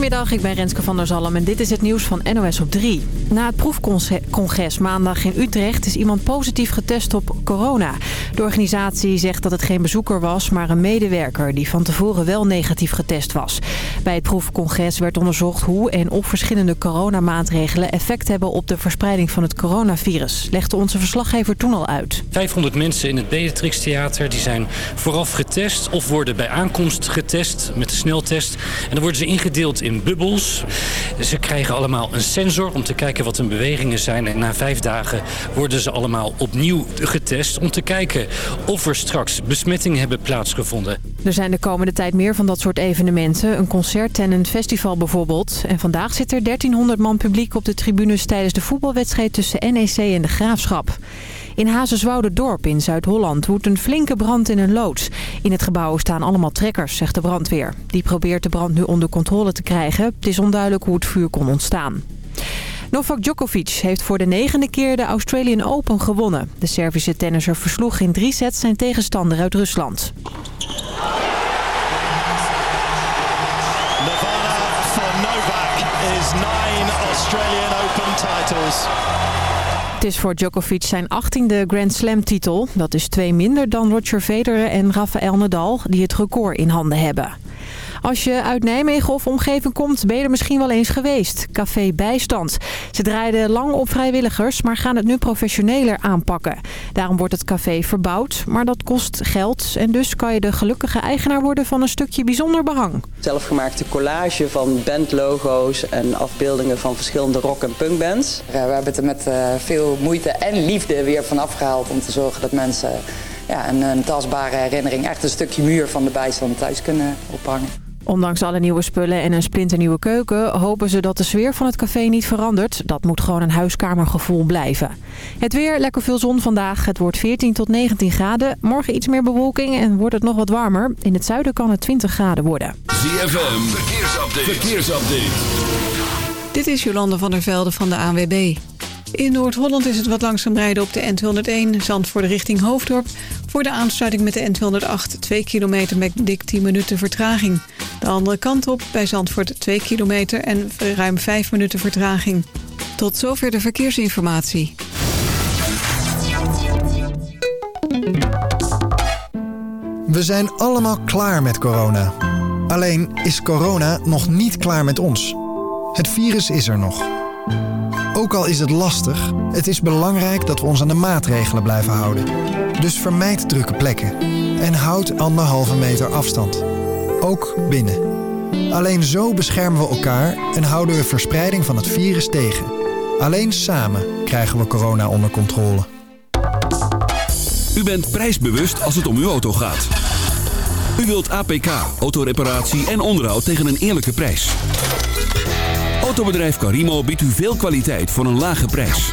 Goedemiddag, ik ben Renske van der Zalm en dit is het nieuws van NOS op 3. Na het proefcongres maandag in Utrecht is iemand positief getest op corona. De organisatie zegt dat het geen bezoeker was, maar een medewerker die van tevoren wel negatief getest was. Bij het proefcongres werd onderzocht hoe en of verschillende coronamaatregelen effect hebben op de verspreiding van het coronavirus. Legde onze verslaggever toen al uit. 500 mensen in het Beatrix Theater die zijn vooraf getest of worden bij aankomst getest met de sneltest. En dan worden ze ingedeeld in bubbels. Ze krijgen allemaal een sensor om te kijken wat hun bewegingen zijn. En na vijf dagen worden ze allemaal opnieuw getest om te kijken of er straks besmettingen hebben plaatsgevonden. Er zijn de komende tijd meer van dat soort evenementen. Een concert en een festival bijvoorbeeld. En vandaag zit er 1300 man publiek op de tribunes tijdens de voetbalwedstrijd tussen NEC en de Graafschap. In Hazenswoude-dorp in Zuid-Holland woedt een flinke brand in een loods. In het gebouw staan allemaal trekkers, zegt de brandweer. Die probeert de brand nu onder controle te krijgen. Het is onduidelijk hoe het vuur kon ontstaan. Novak Djokovic heeft voor de negende keer de Australian Open gewonnen. De Servische tennisser versloeg in drie sets zijn tegenstander uit Rusland. Nirvana for Novak is nine Australian Open titles. Het is voor Djokovic zijn 18e Grand Slam titel. Dat is twee minder dan Roger Federer en Rafael Nadal die het record in handen hebben. Als je uit Nijmegen of omgeving komt, ben je er misschien wel eens geweest. Café Bijstand. Ze draaiden lang op vrijwilligers, maar gaan het nu professioneler aanpakken. Daarom wordt het café verbouwd, maar dat kost geld. En dus kan je de gelukkige eigenaar worden van een stukje bijzonder behang. Zelfgemaakte collage van bandlogo's en afbeeldingen van verschillende rock- en punkbands. Ja, we hebben het er met uh, veel moeite en liefde weer van afgehaald om te zorgen dat mensen ja, een, een tastbare herinnering, echt een stukje muur van de bijstand thuis kunnen ophangen. Ondanks alle nieuwe spullen en een splinternieuwe keuken... hopen ze dat de sfeer van het café niet verandert. Dat moet gewoon een huiskamergevoel blijven. Het weer, lekker veel zon vandaag. Het wordt 14 tot 19 graden. Morgen iets meer bewolking en wordt het nog wat warmer. In het zuiden kan het 20 graden worden. ZFM, verkeersupdate. verkeersupdate. Dit is Jolande van der Velde van de ANWB. In Noord-Holland is het wat langzaam rijden op de N201 Zandvoort richting Hoofddorp. Voor de aansluiting met de N208 2 kilometer met dik 10 minuten vertraging. De andere kant op bij Zandvoort 2 kilometer en ruim 5 minuten vertraging. Tot zover de verkeersinformatie. We zijn allemaal klaar met corona. Alleen is corona nog niet klaar met ons. Het virus is er nog. Ook al is het lastig, het is belangrijk dat we ons aan de maatregelen blijven houden. Dus vermijd drukke plekken en houd anderhalve meter afstand. Ook binnen. Alleen zo beschermen we elkaar en houden we verspreiding van het virus tegen. Alleen samen krijgen we corona onder controle. U bent prijsbewust als het om uw auto gaat. U wilt APK, autoreparatie en onderhoud tegen een eerlijke prijs. Autobedrijf Carimo biedt u veel kwaliteit voor een lage prijs.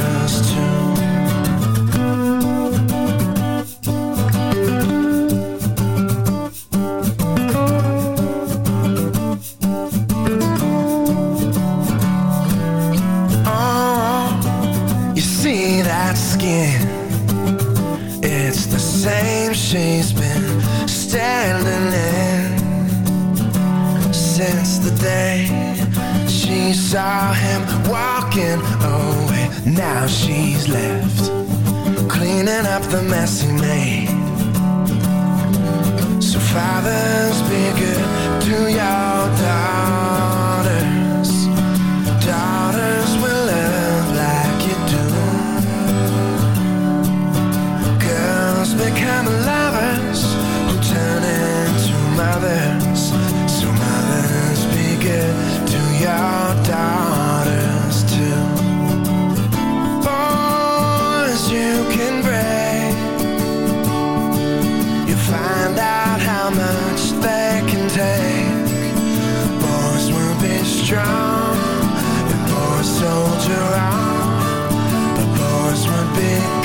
saw him walking away. Now she's left cleaning up the mess he made. So fathers, be good to your daughters. Daughters will love like you do. Girls become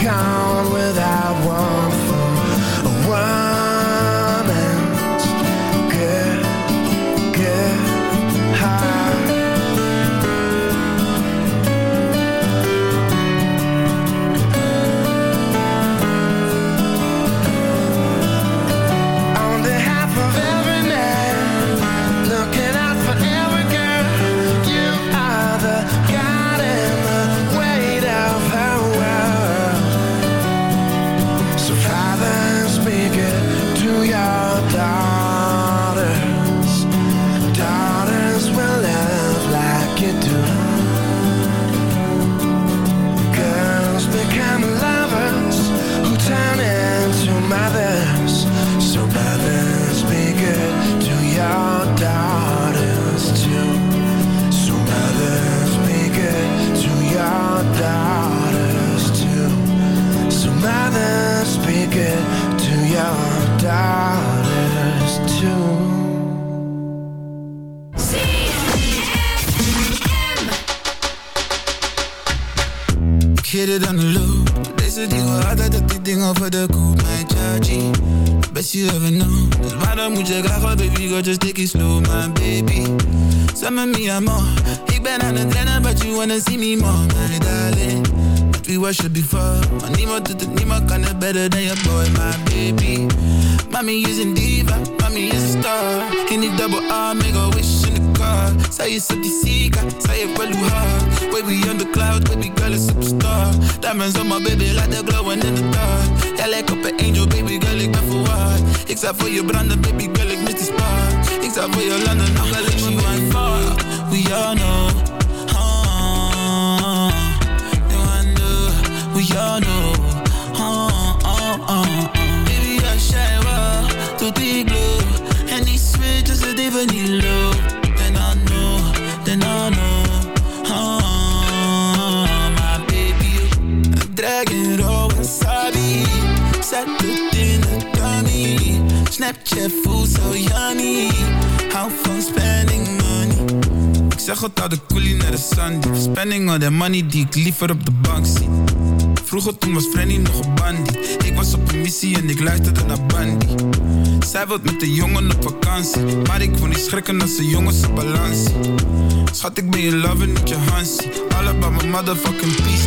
gone without We worship before Maar niemand doet het, niemand kan het better than your boy My baby. Mommy is een diva Mommy is een star. In die double R make a wish in the car? Zij is op die zika Zij heeft wel hoe hard. Baby on the cloud Baby girl is superstar. Diamonds on my baby Like they're glowing in the dark. Jij lijkt op een angel Baby girl ik ben verwaard Ik zou voor je branden Baby girl ik mis die spark Ik zou voor je landen Nog me one far We all know We all know Ah, ah, ah, ah. Baby I shine well Tot die glow. En die switch is het even niet low. Then I know, then I know. Ah, my baby Dragon roll wasabi Zet het in de tummy Snapchat voelt zo yummy. Hou van spending money. Ik zeg het al de coolie naar de sandy Spending all that money die ik liever op de bank zie Vroeger toen was Frenny nog een bandie Ik was op een missie en ik luisterde naar Bandy Zij wilt met de jongen op vakantie Maar ik wil niet schrikken als de jongens op balans Schat ik ben je lover, niet je Hansie. All about my motherfucking peace,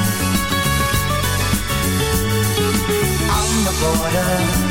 the border.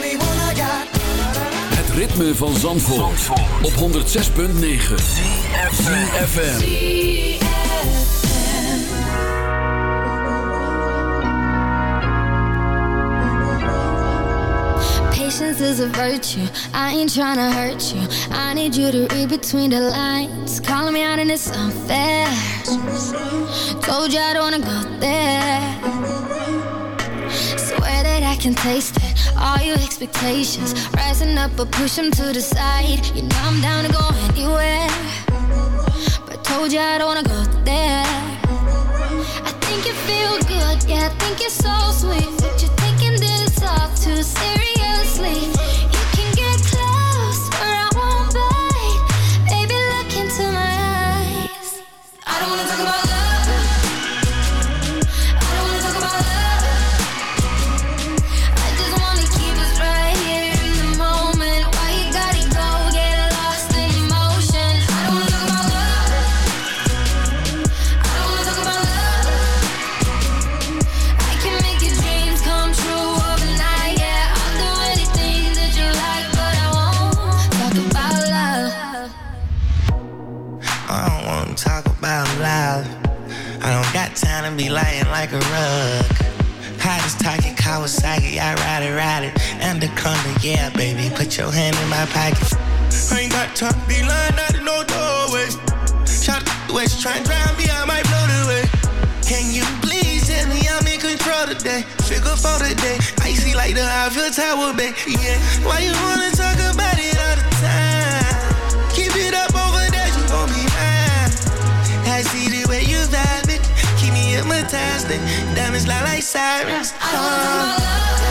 ritme van Zandvoort, op 106.9 FM. Patience is a virtue. I ain't tryna hurt you. I need you to read between the lines. Calling me out and it's unfair. Told you I don't wanna go there. Swear that I can taste it. All your expectations rising up, but push them to the side. You know I'm down to go anywhere. But told you I don't wanna go there. I think you feel good, yeah, I think you're so sweet. But you're taking this all too seriously. Yeah, baby, put your hand in my pocket. I ain't got time to be lying out in no doorway. Shot the way she tryna drive me, I might blow the way. Can you please tell me I'm in control today? Figure for today. Icy like the Eiffel Tower, baby. Yeah. Why you wanna talk about it all the time? Keep it up over there, you gon' be mine. I see the way you vibe it. Keep me hypnotized. Diamonds lie like sirens. I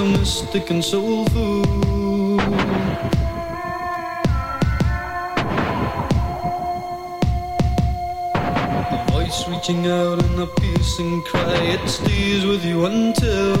so mystic and soulful. A voice reaching out in a piercing cry, it stays with you until.